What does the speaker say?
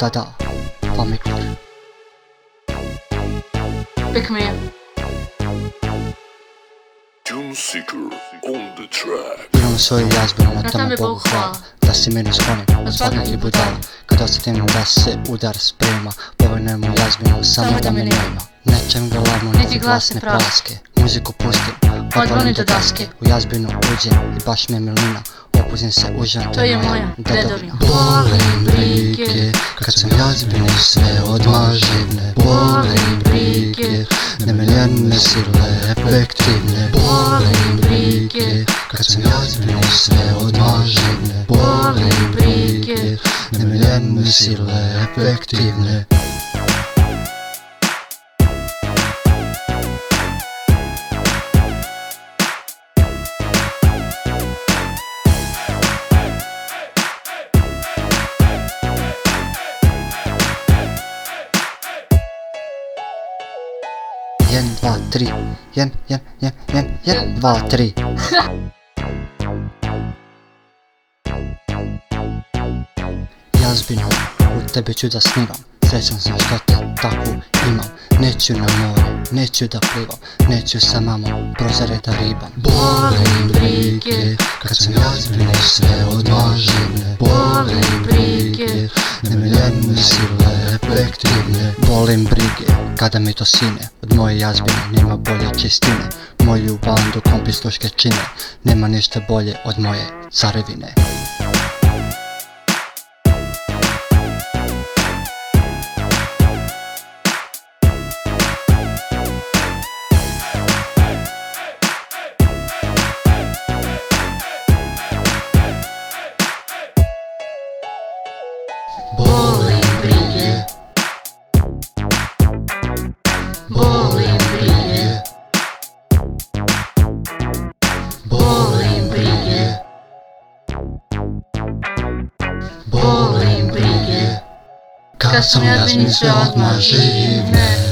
Da da, Famikler Pick me up. Tune Seeker on the track. Imam svoju jazbu, na Na tome Bogu hvala. Da si meni skloni, od svakog i budala Kad osjetim da se udar sprema Povrnem u jazbinu, samo da me nema. Nećem glavu, niti glasne praske. Muziku pustim, odvolim do daske. U jazbinu uđem i baš me milina Opuzim se u žan, To je moja dedovina. Bolim brige, kad sam jazbini sve odmah živne Bolim brige, nemeljene sile efektivne Bolim brige, kad sam jazbini sve odmah živne Bolim brige, nemeljene sile efektivne Jen, dva, tri, jen, jen, jen, jen, jen, dva, tri. Jazbinu, u tebi ću da snivam Srećan sam što te takvu imam. Neću na more, neću da plivam. Neću sa mamom prozore da ribam. Brige, kad sam jazbine sve odvažene Bolim brige, nemeljene sile efektivne Bolim brige, kada mi to sine Od moje jazbine nema bolje čistine. Moju bandu kompistoške čine Nema ništa bolje od moje carevine. Bolim Bolim brige Bolim brige Bolim brige Kad sam jazbin sve odmah živne